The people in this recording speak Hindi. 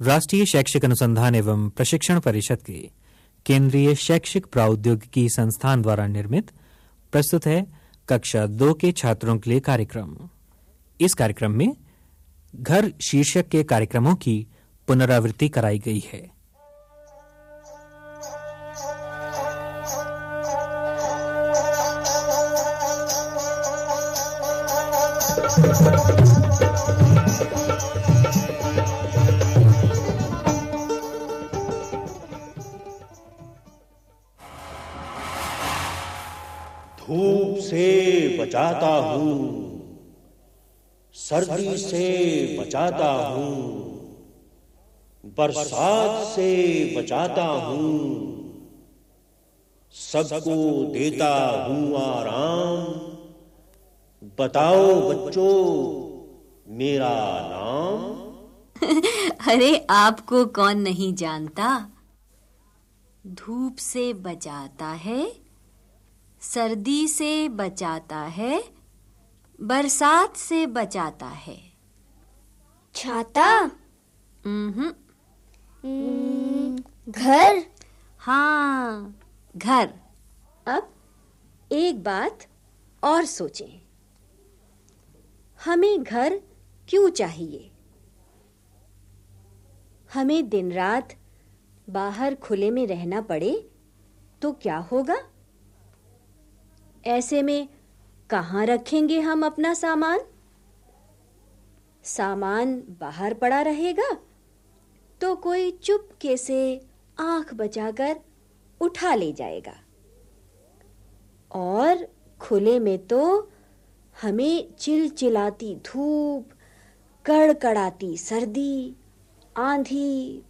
राष्ट्रीय शैक्षिक अनुसंधान एवं प्रशिक्षण परिषद के केंद्रीय शैक्षिक प्रौद्योगिकी संस्थान द्वारा निर्मित, प्रस्तुत है कक्षा दो के छात्रों के लिए कार्यक्रम। इस कार्यक्रम में घर शीर्षक के कार्यक्रमों की पुनरावृत्ति कराई गई है। धूप से बचाता हूँ। सर्दी से बचाता हूँ। बरसात से बचाता हूँ। सबको देता हूँ आराम। बताओ बच्चों, मेरा नाम? अरे, आपको कौन नहीं जानता? धूप से बचाता है सर्दी से बचाता है बरसात से बचाता है। छाता? हम्म घर? हाँ घर। अब एक बात और सोचें। हमें घर क्यों चाहिए? हमें दिन रात बाहर खुले में रहना पड़े तो क्या होगा? ऐसे में कहाँ रखेंगे हम अपना सामान? सामान बाहर पड़ा रहेगा तो कोई चुपके से आँख बचाकर उठा ले जाएगा। और खुले में तो हमें चिलचिलाती धूप, कड़कड़ाती सर्दी, आंधी